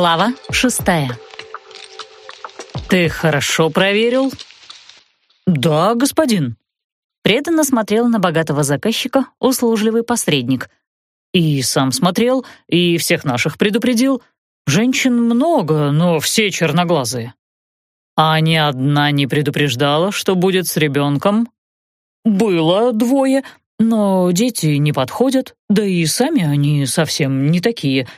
Глава шестая. «Ты хорошо проверил?» «Да, господин». Преданно смотрел на богатого заказчика услужливый посредник. «И сам смотрел, и всех наших предупредил. Женщин много, но все черноглазые. А ни одна не предупреждала, что будет с ребенком?» «Было двое, но дети не подходят, да и сами они совсем не такие.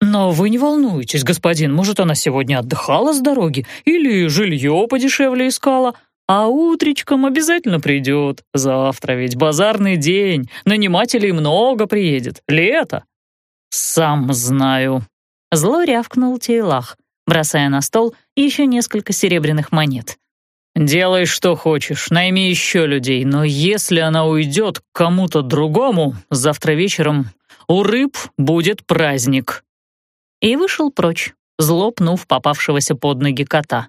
Но вы не волнуйтесь, господин, может, она сегодня отдыхала с дороги или жилье подешевле искала, а утречком обязательно придет. Завтра ведь базарный день, нанимателей много приедет, лето. Сам знаю. Зло рявкнул Тейлах, бросая на стол еще несколько серебряных монет. «Делай, что хочешь, найми еще людей, но если она уйдет к кому-то другому, завтра вечером у рыб будет праздник». И вышел прочь, злопнув попавшегося под ноги кота.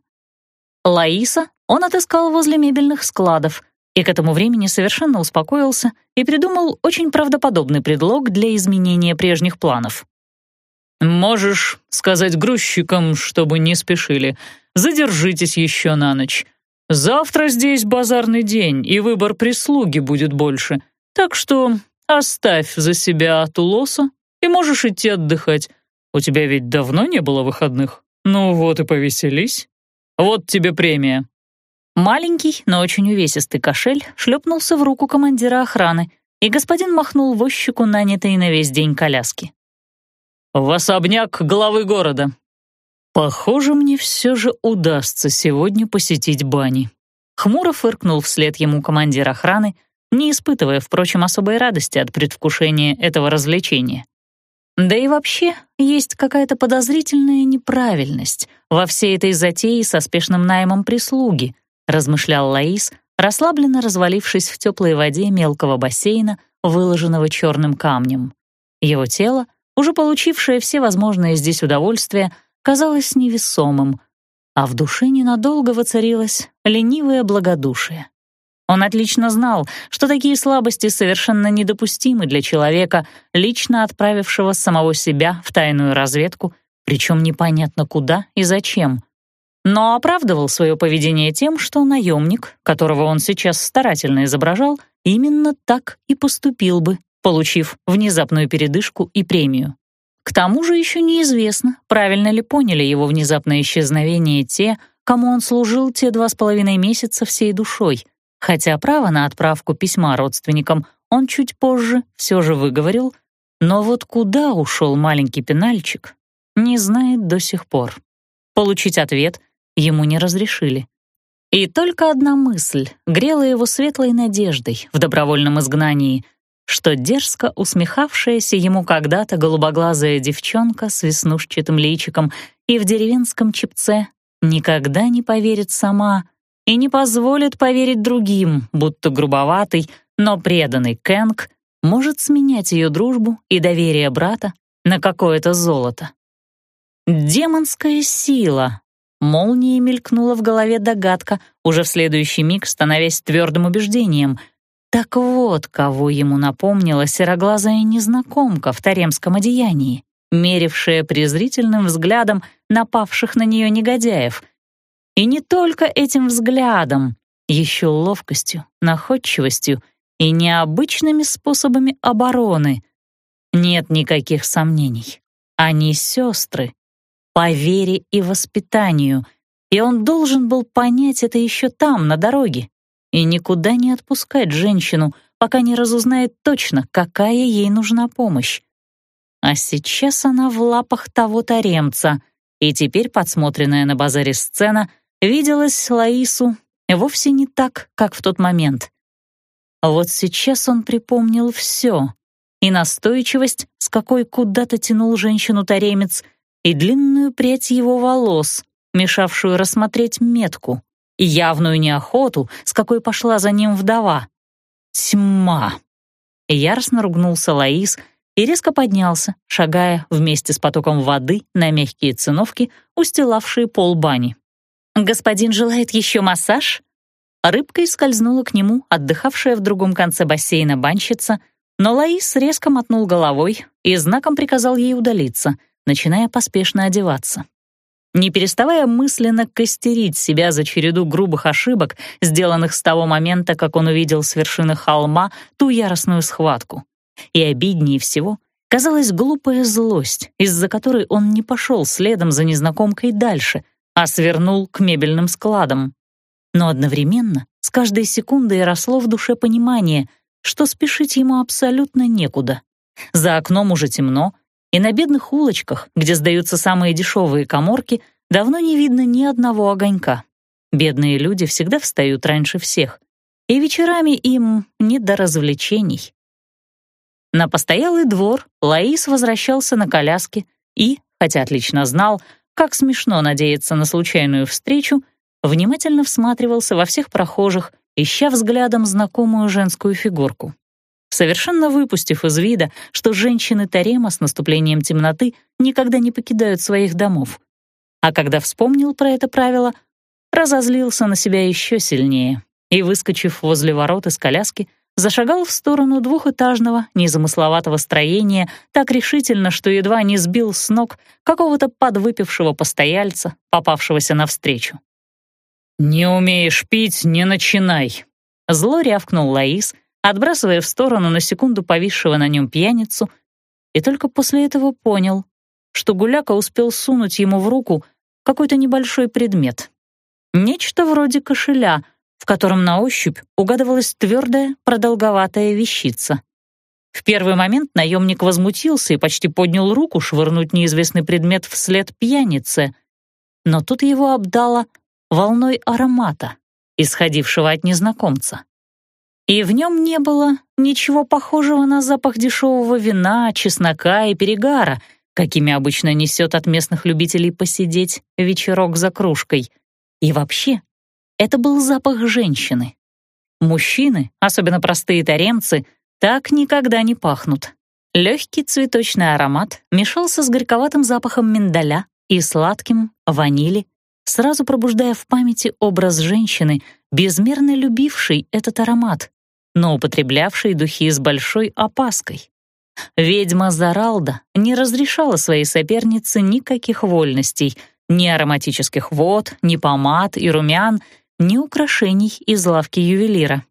Лаиса он отыскал возле мебельных складов и к этому времени совершенно успокоился и придумал очень правдоподобный предлог для изменения прежних планов. «Можешь сказать грузчикам, чтобы не спешили. Задержитесь еще на ночь. Завтра здесь базарный день, и выбор прислуги будет больше. Так что оставь за себя Тулоса и можешь идти отдыхать. У тебя ведь давно не было выходных. Ну вот и повеселись. Вот тебе премия». Маленький, но очень увесистый кошель шлепнулся в руку командира охраны, и господин махнул возчику нанятой на весь день коляски. «В особняк главы города. «Похоже, мне все же удастся сегодня посетить бани». Хмуро фыркнул вслед ему командир охраны, не испытывая, впрочем, особой радости от предвкушения этого развлечения. Да и вообще есть какая-то подозрительная неправильность во всей этой затее со спешным наймом прислуги, размышлял Лаис, расслабленно развалившись в теплой воде мелкого бассейна, выложенного черным камнем. Его тело, уже получившее все возможные здесь удовольствия, казалось невесомым, а в душе ненадолго воцарилось ленивое благодушие. Он отлично знал, что такие слабости совершенно недопустимы для человека, лично отправившего самого себя в тайную разведку, причем непонятно куда и зачем. Но оправдывал свое поведение тем, что наемник, которого он сейчас старательно изображал, именно так и поступил бы, получив внезапную передышку и премию. К тому же еще неизвестно, правильно ли поняли его внезапное исчезновение те, кому он служил те два с половиной месяца всей душой, хотя право на отправку письма родственникам он чуть позже все же выговорил, но вот куда ушел маленький пенальчик, не знает до сих пор. Получить ответ ему не разрешили. И только одна мысль грела его светлой надеждой в добровольном изгнании — что дерзко усмехавшаяся ему когда-то голубоглазая девчонка с веснушчатым личиком и в деревенском чепце никогда не поверит сама и не позволит поверить другим, будто грубоватый, но преданный Кэнг может сменять ее дружбу и доверие брата на какое-то золото. Демонская сила. Молнией мелькнула в голове догадка, уже в следующий миг становясь твердым убеждением — так вот, кого ему напомнила сероглазая незнакомка в таремском одеянии, мерившая презрительным взглядом напавших на нее негодяев. И не только этим взглядом, еще ловкостью, находчивостью и необычными способами обороны. Нет никаких сомнений. Они сестры, по вере и воспитанию, и он должен был понять это еще там, на дороге, и никуда не отпускать женщину, пока не разузнает точно, какая ей нужна помощь. А сейчас она в лапах того таремца, и теперь подсмотренная на базаре сцена виделась Лаису вовсе не так, как в тот момент. Вот сейчас он припомнил все, и настойчивость, с какой куда-то тянул женщину-таремец, и длинную прядь его волос, мешавшую рассмотреть метку и явную неохоту, с какой пошла за ним вдова. Тьма! Яростно ругнулся Лаис и резко поднялся, шагая вместе с потоком воды на мягкие циновки, устилавшие пол бани. «Господин желает еще массаж?» Рыбкой скользнула к нему отдыхавшая в другом конце бассейна банщица, но Лаис резко мотнул головой и знаком приказал ей удалиться, начиная поспешно одеваться. Не переставая мысленно костерить себя за череду грубых ошибок, сделанных с того момента, как он увидел с вершины холма ту яростную схватку. И обиднее всего казалась глупая злость, из-за которой он не пошел следом за незнакомкой дальше, а свернул к мебельным складам. Но одновременно с каждой секундой росло в душе понимание, что спешить ему абсолютно некуда. За окном уже темно, и на бедных улочках, где сдаются самые дешевые коморки, давно не видно ни одного огонька. Бедные люди всегда встают раньше всех, и вечерами им не до развлечений. На постоялый двор Лаис возвращался на коляске и, хотя отлично знал, как смешно надеяться на случайную встречу, внимательно всматривался во всех прохожих, ища взглядом знакомую женскую фигурку совершенно выпустив из вида, что женщины Тарема с наступлением темноты никогда не покидают своих домов. А когда вспомнил про это правило, разозлился на себя еще сильнее и, выскочив возле ворот из коляски, зашагал в сторону двухэтажного, незамысловатого строения так решительно, что едва не сбил с ног какого-то подвыпившего постояльца, попавшегося навстречу. «Не умеешь пить — не начинай!» Зло рявкнул Лаис, отбрасывая в сторону на секунду повисшего на нем пьяницу, и только после этого понял, что Гуляка успел сунуть ему в руку какой-то небольшой предмет. Нечто вроде кошеля, в котором на ощупь угадывалась твердая, продолговатая вещица. В первый момент наемник возмутился и почти поднял руку швырнуть неизвестный предмет вслед пьянице, но тут его обдало волной аромата, исходившего от незнакомца. И в нем не было ничего похожего на запах дешевого вина, чеснока и перегара, какими обычно несет от местных любителей посидеть вечерок за кружкой. И вообще, это был запах женщины. Мужчины, особенно простые таремцы, так никогда не пахнут. Легкий цветочный аромат мешался с горьковатым запахом миндаля и сладким ванили, сразу пробуждая в памяти образ женщины, безмерно любившей этот аромат, но употреблявшей духи с большой опаской. Ведьма Заралда не разрешала своей сопернице никаких вольностей, ни ароматических вод, ни помад и румян, ни украшений из лавки ювелира.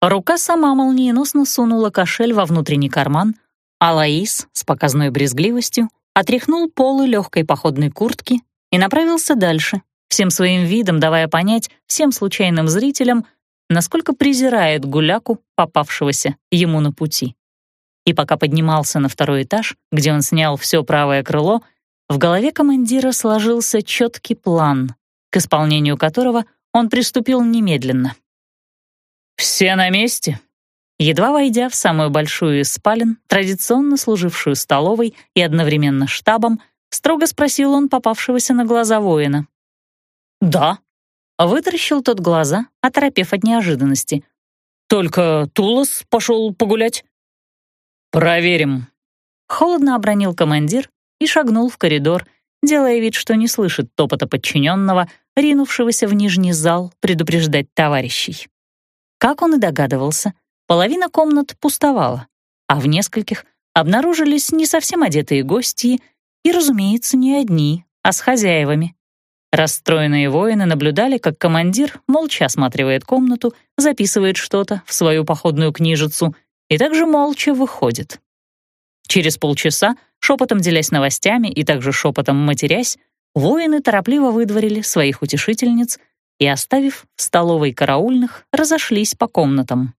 Рука сама молниеносно сунула кошель во внутренний карман, а Лаис с показной брезгливостью отряхнул полы легкой походной куртки и направился дальше, всем своим видом давая понять всем случайным зрителям, насколько презирает гуляку, попавшегося ему на пути. И пока поднимался на второй этаж, где он снял все правое крыло, в голове командира сложился четкий план, к исполнению которого он приступил немедленно. «Все на месте?» Едва войдя в самую большую из спален, традиционно служившую столовой и одновременно штабом, строго спросил он попавшегося на глаза воина. «Да», Вытаращил тот глаза, оторопев от неожиданности. «Только Тулос пошел погулять?» «Проверим». Холодно обронил командир и шагнул в коридор, делая вид, что не слышит топота подчиненного, ринувшегося в нижний зал предупреждать товарищей. Как он и догадывался, половина комнат пустовала, а в нескольких обнаружились не совсем одетые гости и, разумеется, не одни, а с хозяевами. Расстроенные воины наблюдали, как командир молча осматривает комнату, записывает что-то в свою походную книжицу и также молча выходит. Через полчаса, шепотом делясь новостями и также шепотом матерясь, воины торопливо выдворили своих утешительниц и, оставив в столовой караульных, разошлись по комнатам.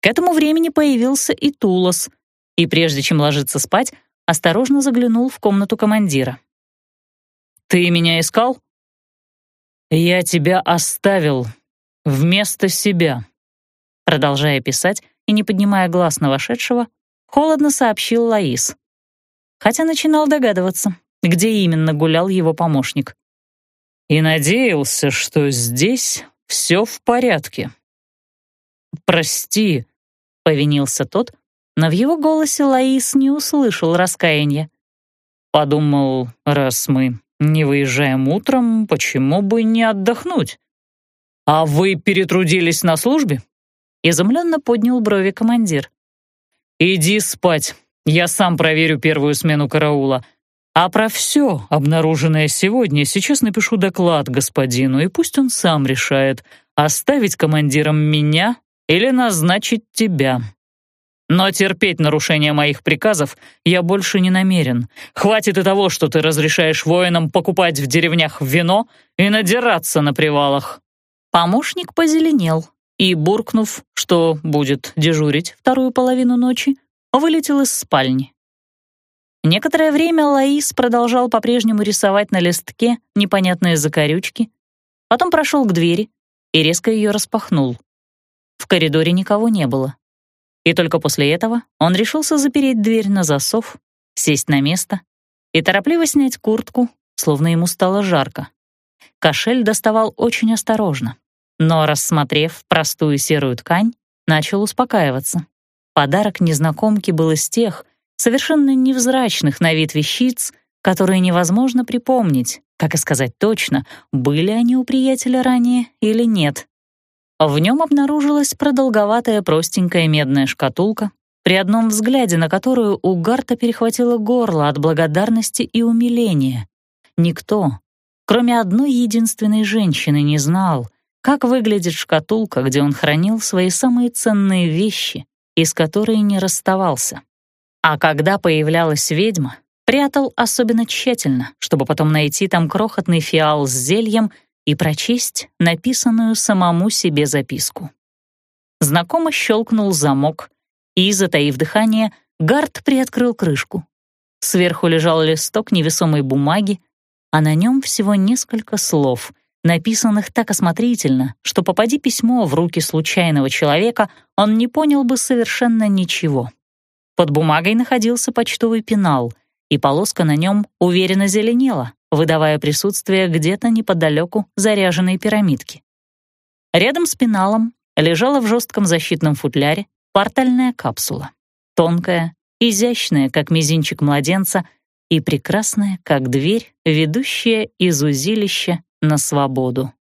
К этому времени появился и Тулос, и прежде чем ложиться спать, осторожно заглянул в комнату командира. «Ты меня искал?» «Я тебя оставил вместо себя», продолжая писать и не поднимая глаз на вошедшего, холодно сообщил Лаис. Хотя начинал догадываться, где именно гулял его помощник. И надеялся, что здесь все в порядке. «Прости», — повинился тот, но в его голосе Лаис не услышал раскаяния. Подумал, раз мы не выезжаем утром, почему бы не отдохнуть? А вы перетрудились на службе? Изумленно поднял брови командир. Иди спать, я сам проверю первую смену караула. А про все, обнаруженное сегодня, сейчас напишу доклад господину, и пусть он сам решает, оставить командиром меня или назначить тебя. Но терпеть нарушение моих приказов я больше не намерен. Хватит и того, что ты разрешаешь воинам покупать в деревнях вино и надираться на привалах». Помощник позеленел и, буркнув, что будет дежурить вторую половину ночи, вылетел из спальни. Некоторое время Лаис продолжал по-прежнему рисовать на листке непонятные закорючки, потом прошел к двери и резко ее распахнул. В коридоре никого не было. И только после этого он решился запереть дверь на засов, сесть на место и торопливо снять куртку, словно ему стало жарко. Кошель доставал очень осторожно, но, рассмотрев простую серую ткань, начал успокаиваться. Подарок незнакомки был из тех, совершенно невзрачных на вид вещиц, которые невозможно припомнить, как и сказать точно, были они у приятеля ранее или нет. В нем обнаружилась продолговатая простенькая медная шкатулка, при одном взгляде на которую у Гарта перехватило горло от благодарности и умиления. Никто, кроме одной единственной женщины, не знал, как выглядит шкатулка, где он хранил свои самые ценные вещи, из которой не расставался. А когда появлялась ведьма, прятал особенно тщательно, чтобы потом найти там крохотный фиал с зельем и прочесть написанную самому себе записку. Знакомо щелкнул замок, и, затаив дыхание, Гард приоткрыл крышку. Сверху лежал листок невесомой бумаги, а на нем всего несколько слов, написанных так осмотрительно, что попади письмо в руки случайного человека, он не понял бы совершенно ничего. Под бумагой находился почтовый пенал, и полоска на нем уверенно зеленела, выдавая присутствие где-то неподалеку заряженной пирамидки. Рядом с пеналом лежала в жестком защитном футляре портальная капсула, тонкая, изящная, как мизинчик младенца, и прекрасная, как дверь, ведущая из узилища на свободу.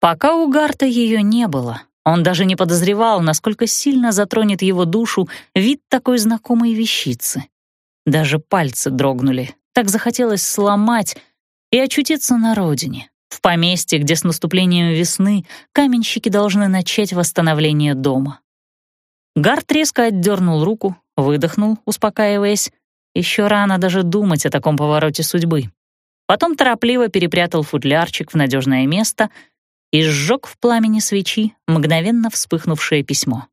Пока у Гарта ее не было, он даже не подозревал, насколько сильно затронет его душу вид такой знакомой вещицы. Даже пальцы дрогнули. Так захотелось сломать и очутиться на родине, в поместье, где с наступлением весны каменщики должны начать восстановление дома. Гард резко отдернул руку, выдохнул, успокаиваясь. Еще рано даже думать о таком повороте судьбы. Потом торопливо перепрятал футлярчик в надежное место — и сжег в пламени свечи мгновенно вспыхнувшее письмо.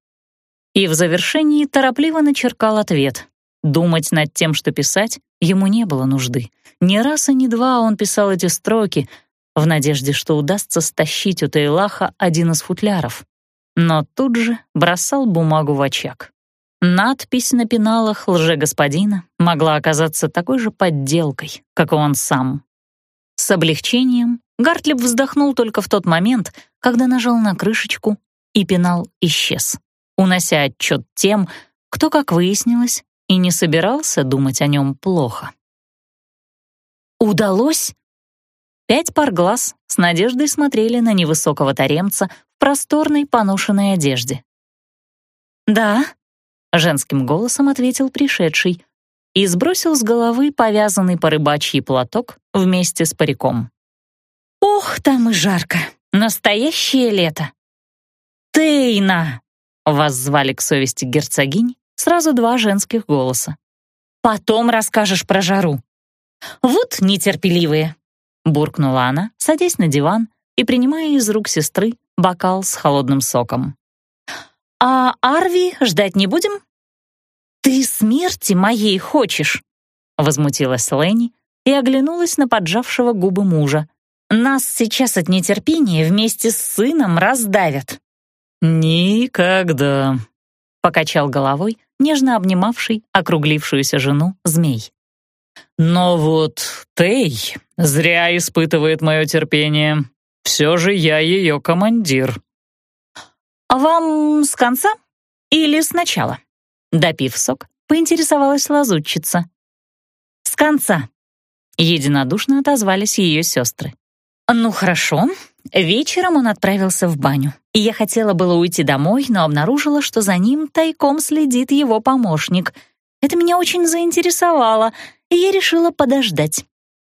И в завершении торопливо начеркал ответ. Думать над тем, что писать, ему не было нужды. Ни раз и ни два он писал эти строки в надежде, что удастся стащить у Тейлаха один из футляров. Но тут же бросал бумагу в очаг. Надпись на пеналах лже-господина могла оказаться такой же подделкой, как и он сам. С облегчением Гартлиб вздохнул только в тот момент, когда нажал на крышечку, и пенал исчез, унося отчет тем, кто, как выяснилось, и не собирался думать о нем плохо. «Удалось?» Пять пар глаз с надеждой смотрели на невысокого таремца в просторной поношенной одежде. «Да», — женским голосом ответил пришедший и сбросил с головы повязанный по рыбачьи платок вместе с париком. Ох, там и жарко. Настоящее лето. Тейна! Вас звали к совести герцогинь сразу два женских голоса. Потом расскажешь про жару. Вот нетерпеливые, буркнула она, садясь на диван и принимая из рук сестры бокал с холодным соком. «А Арви ждать не будем?» «Ты смерти моей хочешь?» — возмутилась Лэнни и оглянулась на поджавшего губы мужа. Нас сейчас от нетерпения вместе с сыном раздавят». «Никогда», — покачал головой нежно обнимавший округлившуюся жену змей. «Но вот Тей зря испытывает мое терпение. Все же я ее командир». «А вам с конца или сначала?» Допив сок, поинтересовалась лазутчица. «С конца», — единодушно отозвались ее сестры. Ну хорошо. Вечером он отправился в баню. И я хотела было уйти домой, но обнаружила, что за ним тайком следит его помощник. Это меня очень заинтересовало, и я решила подождать.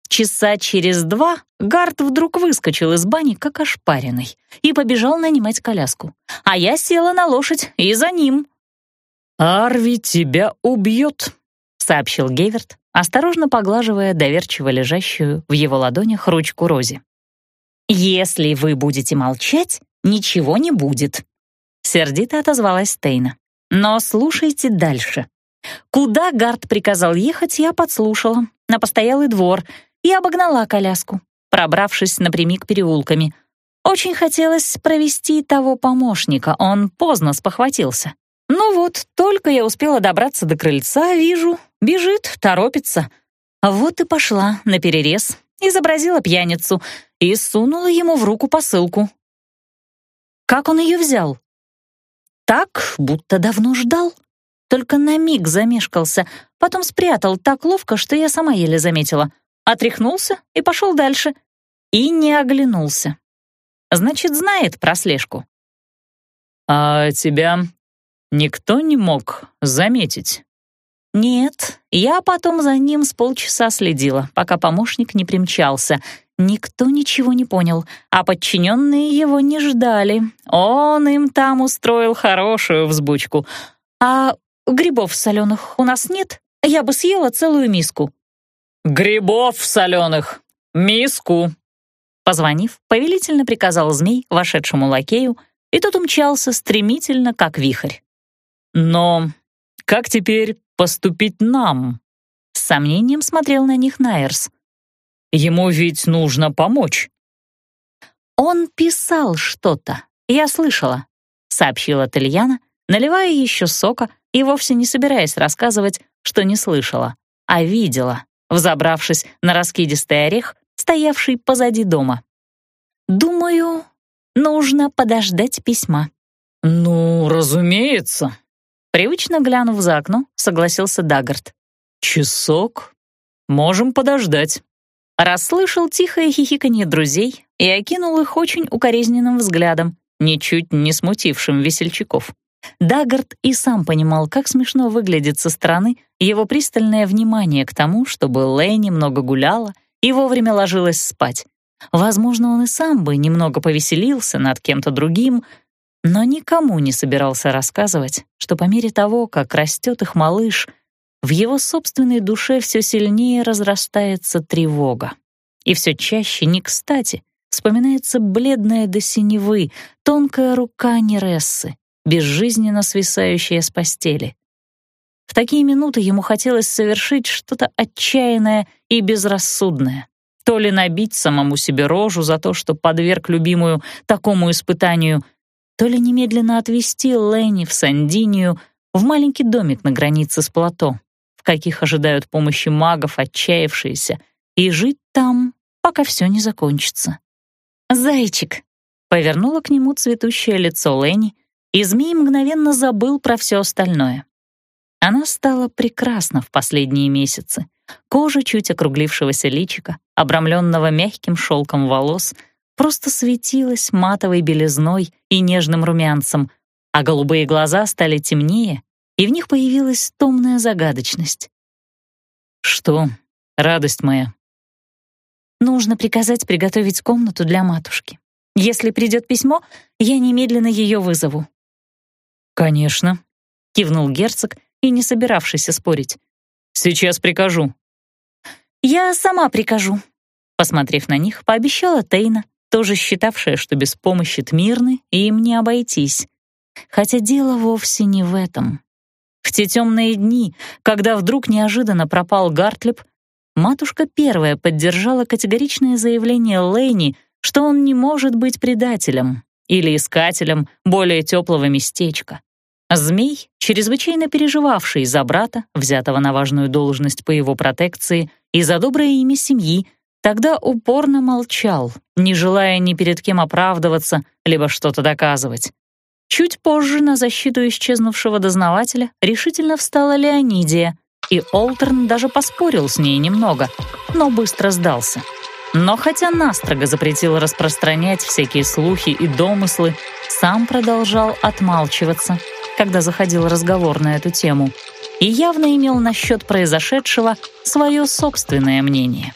Часа через два Гард вдруг выскочил из бани, как ошпаренный, и побежал нанимать коляску. А я села на лошадь и за ним. «Арви тебя убьет», — сообщил Геверт, осторожно поглаживая доверчиво лежащую в его ладонях ручку Рози. «Если вы будете молчать, ничего не будет», — сердито отозвалась Стейна. «Но слушайте дальше. Куда Гард приказал ехать, я подслушала. На постоялый двор — и обогнала коляску, пробравшись напрямик переулками. Очень хотелось провести того помощника, он поздно спохватился. Ну вот, только я успела добраться до крыльца, вижу, бежит, торопится. Вот и пошла на перерез, изобразила пьяницу и сунула ему в руку посылку. Как он ее взял? Так, будто давно ждал. Только на миг замешкался, потом спрятал так ловко, что я сама еле заметила отряхнулся и пошел дальше. И не оглянулся. Значит, знает про слежку. «А тебя никто не мог заметить?» «Нет, я потом за ним с полчаса следила, пока помощник не примчался. Никто ничего не понял, а подчиненные его не ждали. Он им там устроил хорошую взбучку. А грибов соленых у нас нет? Я бы съела целую миску». «Грибов соленых! Миску!» Позвонив, повелительно приказал змей вошедшему лакею, и тот умчался стремительно, как вихрь. «Но как теперь поступить нам?» С сомнением смотрел на них Найерс. «Ему ведь нужно помочь». «Он писал что-то, я слышала», — сообщила Тельяна, наливая еще сока и вовсе не собираясь рассказывать, что не слышала, а видела взобравшись на раскидистый орех, стоявший позади дома. «Думаю, нужно подождать письма». «Ну, разумеется», — привычно глянув за окно, согласился Даггард. «Часок? Можем подождать». Расслышал тихое хихиканье друзей и окинул их очень укоризненным взглядом, ничуть не смутившим весельчаков. Даггард и сам понимал, как смешно выглядит со стороны его пристальное внимание к тому, чтобы Лэйни много гуляла и вовремя ложилась спать. Возможно, он и сам бы немного повеселился над кем-то другим, но никому не собирался рассказывать, что по мере того, как растет их малыш, в его собственной душе все сильнее разрастается тревога. И все чаще, не кстати, вспоминается бледная до синевы, тонкая рука Нерессы, безжизненно свисающая с постели. В такие минуты ему хотелось совершить что-то отчаянное и безрассудное. То ли набить самому себе рожу за то, что подверг любимую такому испытанию, то ли немедленно отвезти Ленни в Сандинию в маленький домик на границе с плато, в каких ожидают помощи магов отчаявшиеся, и жить там, пока все не закончится. «Зайчик!» — повернула к нему цветущее лицо Ленни, и змей мгновенно забыл про все остальное. Она стала прекрасна в последние месяцы. Кожа чуть округлившегося личика, обрамленного мягким шелком волос, просто светилась матовой белизной и нежным румянцем, а голубые глаза стали темнее, и в них появилась томная загадочность. «Что, радость моя?» «Нужно приказать приготовить комнату для матушки. Если придет письмо, я немедленно ее вызову. «Конечно», — кивнул герцог и не собиравшийся спорить. «Сейчас прикажу». «Я сама прикажу», — посмотрев на них, пообещала Тейна, тоже считавшая, что без помощи Тмирны им не обойтись. Хотя дело вовсе не в этом. В те темные дни, когда вдруг неожиданно пропал Гартлеб, матушка первая поддержала категоричное заявление Лейни, что он не может быть предателем или искателем более теплого местечка. Змей, чрезвычайно переживавший за брата, взятого на важную должность по его протекции, и за доброе имя семьи, тогда упорно молчал, не желая ни перед кем оправдываться, либо что-то доказывать. Чуть позже на защиту исчезнувшего дознавателя решительно встала Леонидия, и Олтерн даже поспорил с ней немного, но быстро сдался. Но хотя настрого запретил распространять всякие слухи и домыслы, сам продолжал отмалчиваться — когда заходил разговор на эту тему. и явно имел насчет произошедшего свое собственное мнение.